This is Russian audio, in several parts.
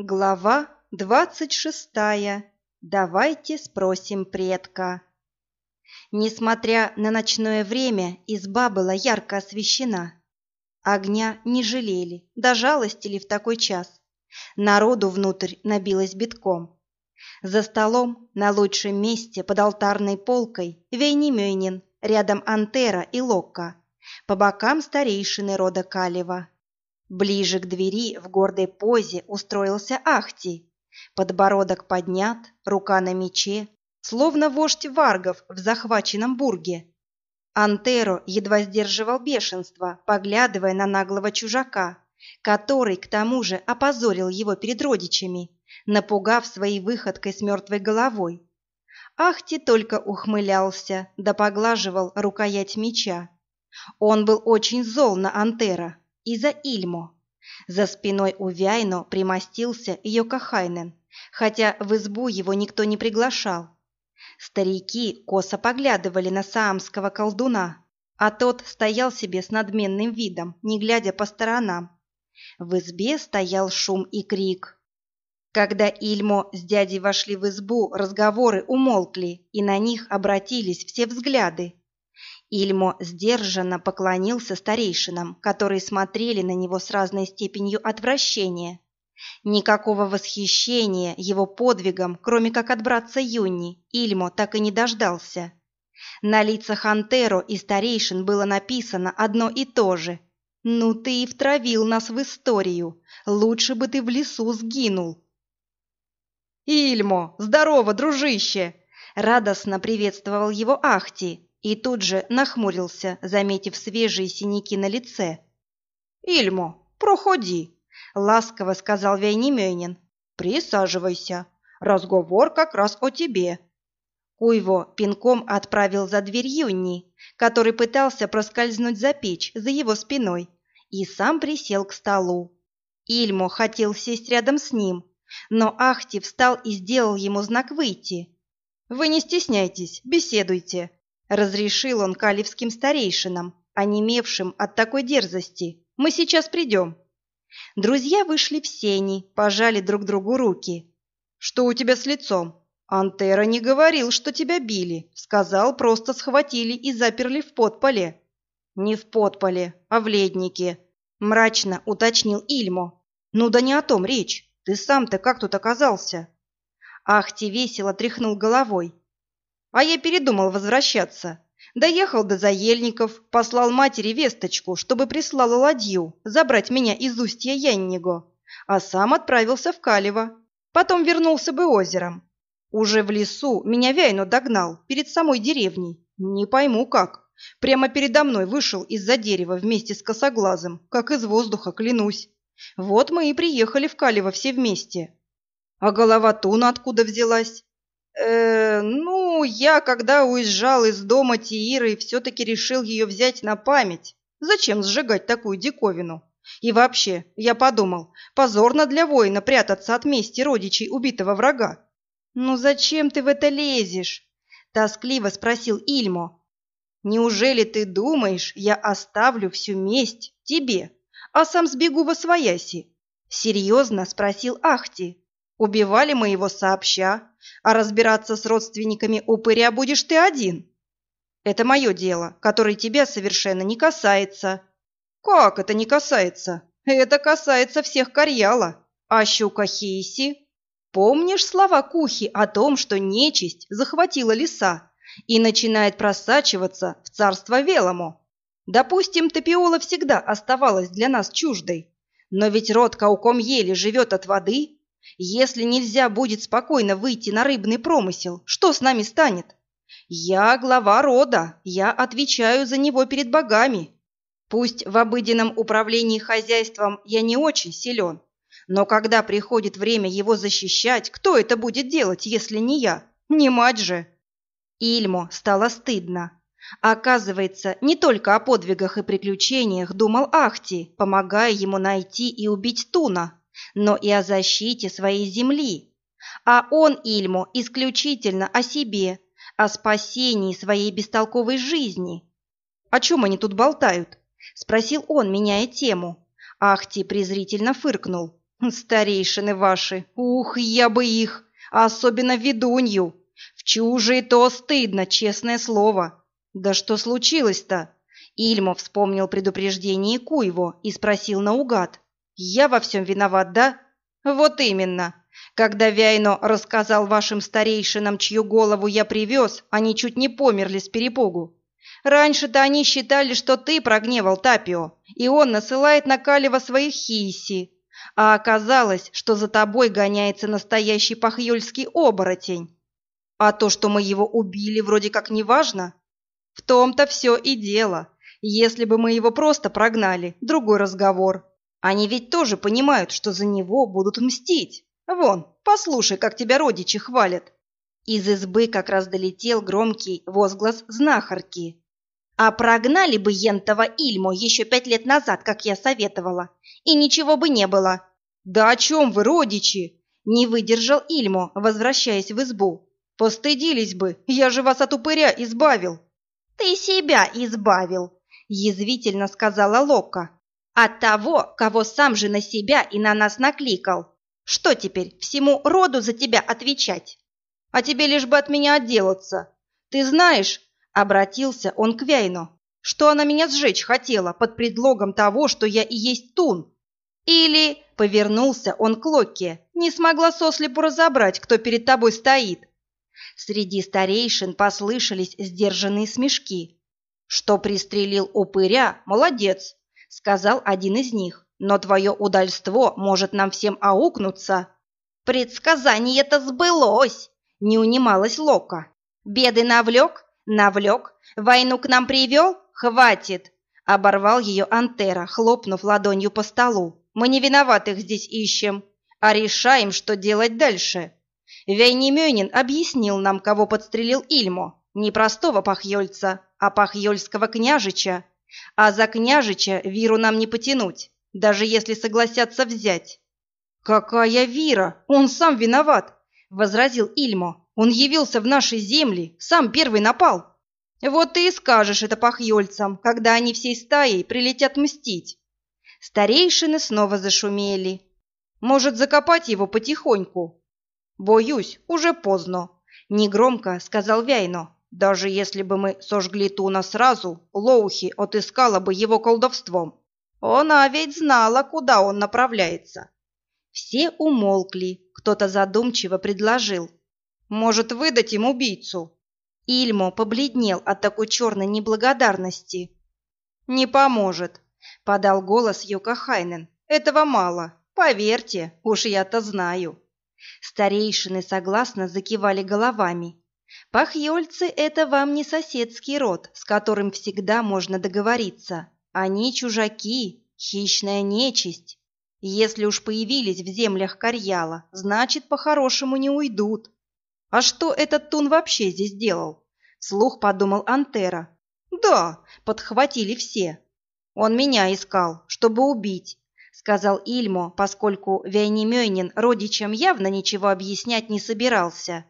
Глава двадцать шестая. Давайте спросим предка. Несмотря на ночное время, изба была ярко освещена. Огня не жалели, дожалостили в такой час. Народу внутрь набилось битком. За столом, на лучшем месте, под алтарной полкой, Вейнемёнин, рядом Антера и Локка, по бокам старейшины рода Калева. Ближе к двери в гордой позе устроился Ахти. Подбородок поднят, рука на мече, словно вождь варгов в захваченном бурге. Антеро едва сдерживал бешенство, поглядывая на наглого чужака, который, к тому же, опозорил его перед родичами, напугав своей выходкой с мертвой головой. Ахти только ухмылялся, да поглаживал рукоять меча. Он был очень зол на Антера, и за Ильмо. За спиной у Вяйно примостился Йокахайнен, хотя в избу его никто не приглашал. Старики косо поглядывали на саамского колдуна, а тот стоял себе с надменным видом, не глядя по сторонам. В избе стоял шум и крик. Когда Ильмо с дядей вошли в избу, разговоры умолкли, и на них обратились все взгляды. Ильмо сдержанно поклонился старейшинам, которые смотрели на него с разной степенью отвращения. Никакого восхищения его подвигом, кроме как от братца Юнни, Ильмо так и не дождался. На лицах Антеро и старейшин было написано одно и то же. «Ну ты и втравил нас в историю. Лучше бы ты в лесу сгинул». «Ильмо, здорово, дружище!» Радостно приветствовал его Ахти, и тут же нахмурился, заметив свежие синяки на лице. «Ильмо, проходи», — ласково сказал Вейнемёнин. «Присаживайся. Разговор как раз о тебе». Куйво пинком отправил за дверь Юнни, который пытался проскользнуть за печь за его спиной, и сам присел к столу. Ильмо хотел сесть рядом с ним, но Ахти встал и сделал ему знак выйти. «Вы не стесняйтесь, беседуйте», Разрешил он калевским старейшинам, онемевшим от такой дерзости. «Мы сейчас придем». Друзья вышли в сени, пожали друг другу руки. «Что у тебя с лицом?» «Антера не говорил, что тебя били. Сказал, просто схватили и заперли в подполе». «Не в подполе, а в леднике», — мрачно уточнил Ильмо. «Ну да не о том речь. Ты сам-то как тут оказался?» Ахти весело тряхнул головой. А я передумал возвращаться. Доехал до Заельников, послал матери весточку, чтобы прислала ладью забрать меня из устья Янниго, а сам отправился в Калево. Потом вернулся бы озером. Уже в лесу меня Вяйно догнал, перед самой деревней. Не пойму как. Прямо передо мной вышел из-за дерева вместе с косоглазым, как из воздуха, клянусь. Вот мы и приехали в Калево все вместе. А голова Туна откуда взялась? Э, ну, я, когда уезжал из дома Тииры, все-таки решил ее взять на память. Зачем сжигать такую диковину? И вообще, я подумал, позорно для воина прятаться от мести родичей убитого врага. «Ну зачем ты в это лезешь?» – тоскливо спросил Ильмо. «Неужели ты думаешь, я оставлю всю месть тебе, а сам сбегу во свояси?» – серьезно спросил Ахти. Убивали мы его сообща, а разбираться с родственниками упыря будешь ты один. Это мое дело, которое тебя совершенно не касается. Как это не касается? Это касается всех Карьяла. А щука Хейси? Помнишь слова Кухи о том, что нечисть захватила леса и начинает просачиваться в царство Велому? Допустим, Топиола всегда оставалась для нас чуждой, но ведь род Кауком еле живет от воды если нельзя будет спокойно выйти на рыбный промысел, что с нами станет? Я глава рода, я отвечаю за него перед богами. Пусть в обыденном управлении хозяйством я не очень силен, но когда приходит время его защищать, кто это будет делать, если не я? Не мать же!» Ильмо стало стыдно. Оказывается, не только о подвигах и приключениях думал Ахти, помогая ему найти и убить Туна но и о защите своей земли. А он, Ильмо, исключительно о себе, о спасении своей бестолковой жизни. «О чем они тут болтают?» – спросил он, меняя тему. Ахти презрительно фыркнул. Старейшины ваши, ух, я бы их, особенно ведунью. В чужие то стыдно, честное слово. Да что случилось-то? Ильмо вспомнил предупреждение Куйво и спросил наугад. Я во всем виноват, да? Вот именно. Когда Вяйно рассказал вашим старейшинам, чью голову я привез, они чуть не померли с перепугу. Раньше-то они считали, что ты прогневал Тапио, и он насылает на Калева своих хиси. А оказалось, что за тобой гоняется настоящий пахьёльский оборотень. А то, что мы его убили, вроде как не важно. В том-то все и дело. Если бы мы его просто прогнали, другой разговор. Они ведь тоже понимают, что за него будут мстить. Вон, послушай, как тебя родичи хвалят. Из избы как раз долетел громкий возглас знахарки. А прогнали бы Ентова Ильму еще пять лет назад, как я советовала, и ничего бы не было. Да о чем вы, родичи? Не выдержал Ильмо, возвращаясь в избу. Постыдились бы, я же вас от упыря избавил. Ты себя избавил, язвительно сказала Лока. От того, кого сам же на себя и на нас накликал. Что теперь, всему роду за тебя отвечать? А тебе лишь бы от меня отделаться. Ты знаешь, Обратился он к Вяйну. Что она меня сжечь хотела под предлогом того, что я и есть Тун? Или, повернулся он к Локе, не смогла сослепу разобрать, кто перед тобой стоит. Среди старейшин послышались сдержанные смешки. Что пристрелил упыря, молодец, сказал один из них. Но твое удальство может нам всем аукнуться. Предсказание-то сбылось, не унималась Лока. Беды навлек, Навлек? Войну к нам привел? Хватит!» Оборвал ее Антера, хлопнув ладонью по столу. «Мы не виноватых здесь ищем, а решаем, что делать дальше». Вейнемёнин объяснил нам, кого подстрелил Ильмо. Не простого пахьёльца, а пахьёльского княжича. А за княжича Виру нам не потянуть, даже если согласятся взять. «Какая Вира? Он сам виноват!» — возразил Ильмо. Он явился в наши земли, сам первый напал. Вот ты и скажешь это пахьёльцам, когда они всей стаей прилетят мстить. Старейшины снова зашумели. Может, закопать его потихоньку? Боюсь, уже поздно. Негромко сказал Вяйно. Даже если бы мы сожгли Туна сразу, Лоухи отыскала бы его колдовством. Она ведь знала, куда он направляется. Все умолкли. Кто-то задумчиво предложил. Может, выдать им убийцу?» Ильмо побледнел от такой черной неблагодарности. «Не поможет», — подал голос Юка Хайнен. «Этого мало. Поверьте, уж я-то знаю». Старейшины согласно закивали головами. Пахьёльцы — это вам не соседский род, с которым всегда можно договориться. Они чужаки, хищная нечисть. Если уж появились в землях Карьяла, значит, по-хорошему не уйдут. «А что этот Тун вообще здесь делал?» – слух подумал Антера. «Да», – подхватили все. «Он меня искал, чтобы убить», – сказал Ильмо, поскольку Вяйнемёйнин родичам явно ничего объяснять не собирался.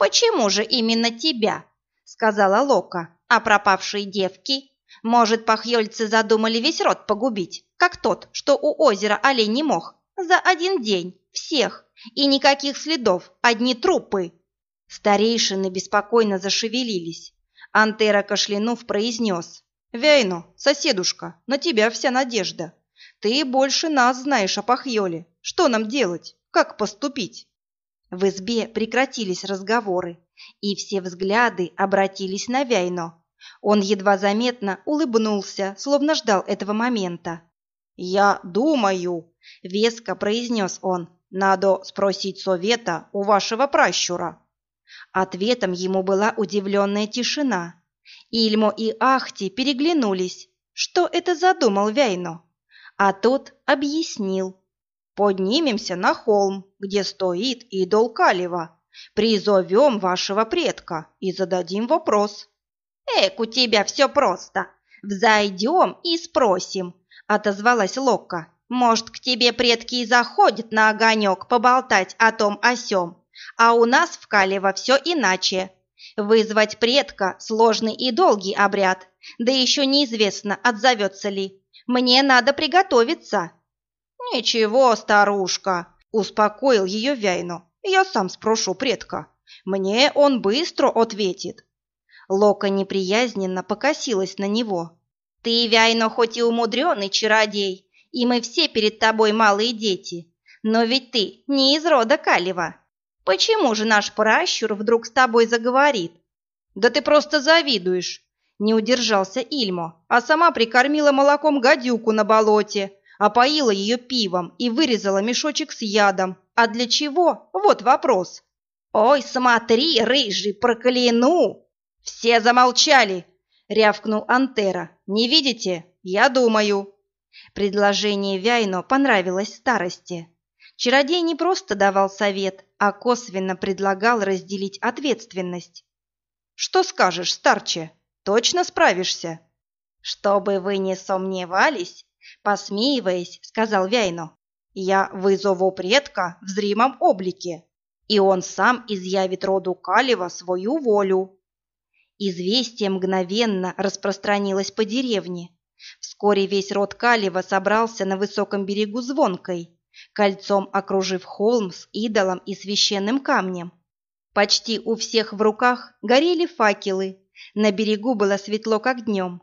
«Почему же именно тебя?» – сказала Лока. «А пропавшие девки? Может, пахьёльцы задумали весь род погубить, как тот, что у озера олень не мог? За один день. Всех. И никаких следов, одни трупы». Старейшины беспокойно зашевелились. Антера кашлянув произнес. «Вяйну, соседушка, на тебя вся надежда. Ты больше нас знаешь о Пахьоле. Что нам делать? Как поступить?» В избе прекратились разговоры, и все взгляды обратились на Вяйно. Он едва заметно улыбнулся, словно ждал этого момента. «Я думаю», — веско произнес он, — «надо спросить совета у вашего пращура». Ответом ему была удивленная тишина. Ильмо и Ахти переглянулись. Что это задумал Вяйно? А тот объяснил. «Поднимемся на холм, где стоит идол Калева. Призовем вашего предка и зададим вопрос». «Эк, у тебя все просто. Взойдем и спросим», — отозвалась Локка. «Может, к тебе предки и заходят на огонек поболтать о том о сём, а у нас в Калево все иначе. Вызвать предка – сложный и долгий обряд, да еще неизвестно, отзовется ли. Мне надо приготовиться». «Ничего, старушка», — успокоил ее Вяйну. «Я сам спрошу предка. Мне он быстро ответит». Лока неприязненно покосилась на него. «Ты, Вяйно, хоть и умудренный чародей, и мы все перед тобой малые дети, но ведь ты не из рода Калева. Почему же наш пращур вдруг с тобой заговорит?» «Да ты просто завидуешь!» Не удержался Ильмо, а сама прикормила молоком гадюку на болоте, опоила ее пивом и вырезала мешочек с ядом. А для чего? Вот вопрос. «Ой, смотри, рыжий, прокляну!» «Все замолчали!» — рявкнул Антера. «Не видите? Я думаю». Предложение Вяйно понравилось старости. Чародей не просто давал совет, а косвенно предлагал разделить ответственность. «Что скажешь, старче?» Точно справишься?» «Чтобы вы не сомневались», — посмеиваясь, сказал Вяйно, «я вызову предка в зримом облике, и он сам изъявит роду Калева свою волю». Известие мгновенно распространилось по деревне. Вскоре весь род Калева собрался на высоком берегу Звонкой, кольцом окружив холм с идолом и священным камнем. Почти у всех в руках горели факелы, на берегу было светло, как днем.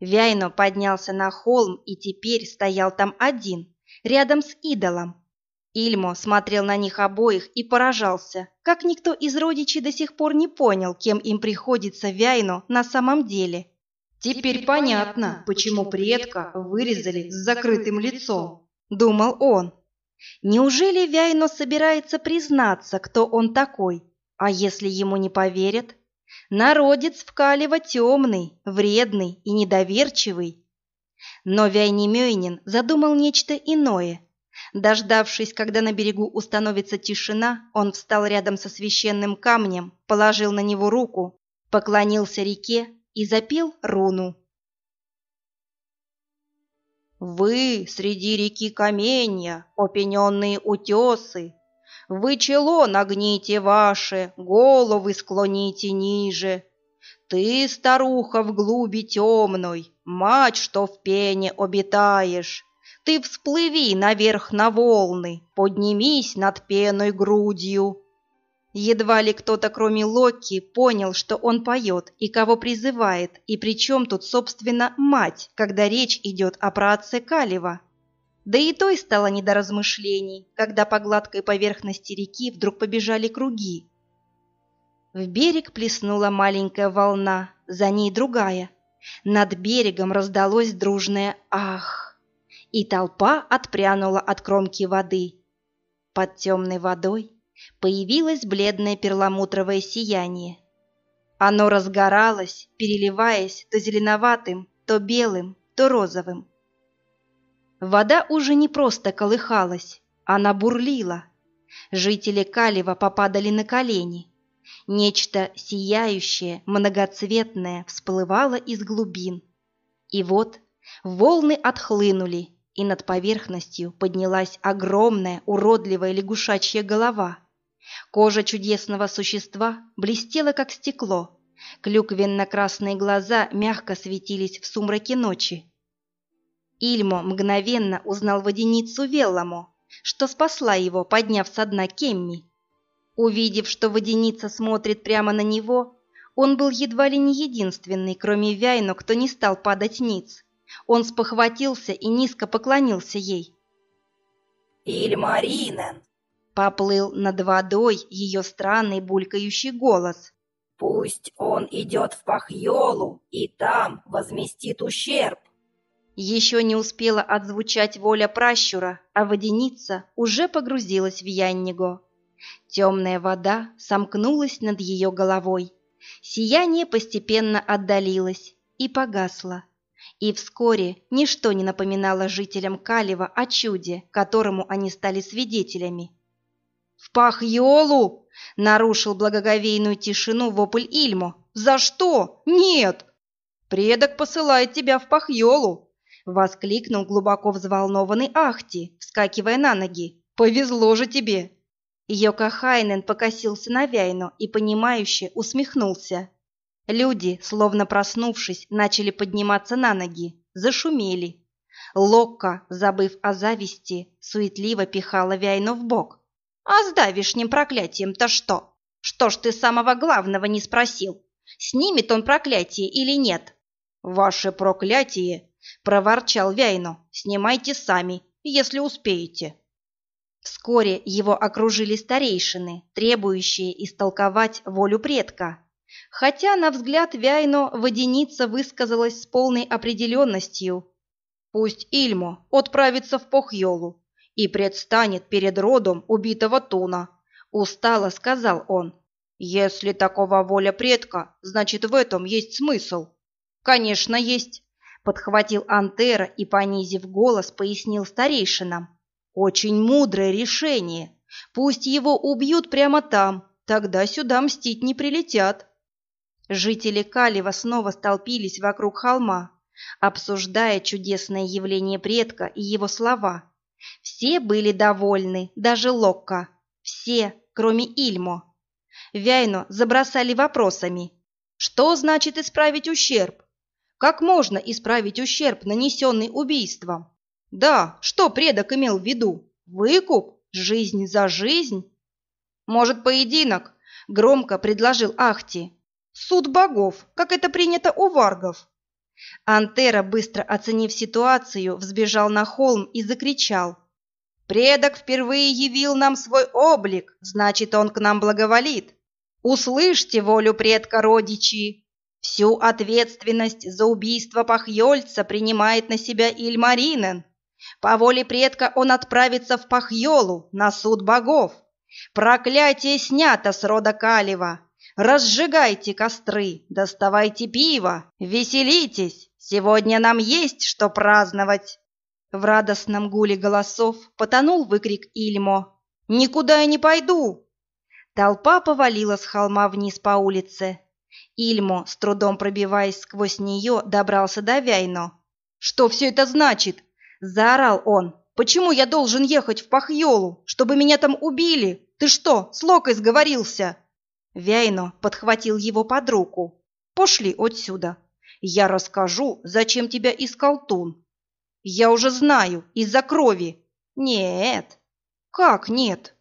Вяйно поднялся на холм и теперь стоял там один, рядом с идолом. Ильмо смотрел на них обоих и поражался, как никто из родичей до сих пор не понял, кем им приходится Вяйно на самом деле. «Теперь понятно, почему предка вырезали с закрытым лицом», — думал он. «Неужели Вяйно собирается признаться, кто он такой? А если ему не поверят?» Народец в Калево темный, вредный и недоверчивый. Но Вяйнемёйнин задумал нечто иное. Дождавшись, когда на берегу установится тишина, он встал рядом со священным камнем, положил на него руку, поклонился реке и запел руну. «Вы среди реки каменья, опененные утесы, вы чело нагните ваше, головы склоните ниже. Ты, старуха в глуби темной, мать, что в пене обитаешь, Ты всплыви наверх на волны, поднимись над пеной грудью. Едва ли кто-то, кроме Локи, понял, что он поет и кого призывает, и при чем тут, собственно, мать, когда речь идет о праотце Калева. Да и той стало не до размышлений, когда по гладкой поверхности реки вдруг побежали круги. В берег плеснула маленькая волна, за ней другая. Над берегом раздалось дружное «Ах!» И толпа отпрянула от кромки воды. Под темной водой появилось бледное перламутровое сияние. Оно разгоралось, переливаясь то зеленоватым, то белым, то розовым. Вода уже не просто колыхалась, она бурлила. Жители Калева попадали на колени. Нечто сияющее, многоцветное всплывало из глубин. И вот волны отхлынули, и над поверхностью поднялась огромная, уродливая лягушачья голова. Кожа чудесного существа блестела, как стекло. Клюквенно-красные глаза мягко светились в сумраке ночи. Ильмо мгновенно узнал водяницу Велламо, что спасла его, подняв со дна Кемми. Увидев, что водяница смотрит прямо на него, он был едва ли не единственный, кроме Вяйно, кто не стал падать ниц. Он спохватился и низко поклонился ей. «Ильмаринен!» — поплыл над водой ее странный булькающий голос. «Пусть он идет в Пахьолу и там возместит ущерб!» Еще не успела отзвучать воля пращура, а водяница уже погрузилась в Янниго. Темная вода сомкнулась над ее головой. Сияние постепенно отдалилось и погасло. И вскоре ничто не напоминало жителям Калева о чуде, которому они стали свидетелями. «В Пахьолу!» — нарушил благоговейную тишину вопль Ильмо. «За что? Нет!» «Предок посылает тебя в Пахьолу!» Воскликнул глубоко взволнованный Ахти, вскакивая на ноги. «Повезло же тебе!» Йока Хайнен покосился на Вяйну и, понимающе, усмехнулся. Люди, словно проснувшись, начали подниматься на ноги, зашумели. Локка, забыв о зависти, суетливо пихала Вяйну в бок. «А с давишним проклятием-то что? Что ж ты самого главного не спросил? Снимет он проклятие или нет?» «Ваше проклятие!» — проворчал Вяйну. «Снимайте сами, если успеете». Вскоре его окружили старейшины, требующие истолковать волю предка. Хотя, на взгляд Вяйно, водяница высказалась с полной определенностью. «Пусть Ильмо отправится в Похьолу и предстанет перед родом убитого Туна», — устало сказал он. «Если такова воля предка, значит, в этом есть смысл». «Конечно, есть», — подхватил Антера и, понизив голос, пояснил старейшинам. Очень мудрое решение. Пусть его убьют прямо там, тогда сюда мстить не прилетят. Жители Калева снова столпились вокруг холма, обсуждая чудесное явление предка и его слова. Все были довольны, даже Локка. Все, кроме Ильмо. Вяйно забросали вопросами. Что значит исправить ущерб? Как можно исправить ущерб, нанесенный убийством? Да, что предок имел в виду? Выкуп? Жизнь за жизнь? Может, поединок? Громко предложил Ахти. Суд богов, как это принято у варгов. Антера, быстро оценив ситуацию, взбежал на холм и закричал. «Предок впервые явил нам свой облик, значит, он к нам благоволит. Услышьте волю предка родичи. Всю ответственность за убийство Пахьольца принимает на себя Ильмаринен. По воле предка он отправится в Пахьолу на суд богов. Проклятие снято с рода Калева. Разжигайте костры, доставайте пиво, веселитесь. Сегодня нам есть что праздновать. В радостном гуле голосов потонул выкрик Ильмо. «Никуда я не пойду!» Толпа повалила с холма вниз по улице. Ильмо, с трудом пробиваясь сквозь нее, добрался до Вяйно. «Что все это значит?» Заорал он. «Почему я должен ехать в Пахьолу? Чтобы меня там убили? Ты что, с Локой сговорился?» Вяйно подхватил его под руку. «Пошли отсюда. Я расскажу, зачем тебя искал Тун. Я уже знаю, из-за крови. Нет. Как нет?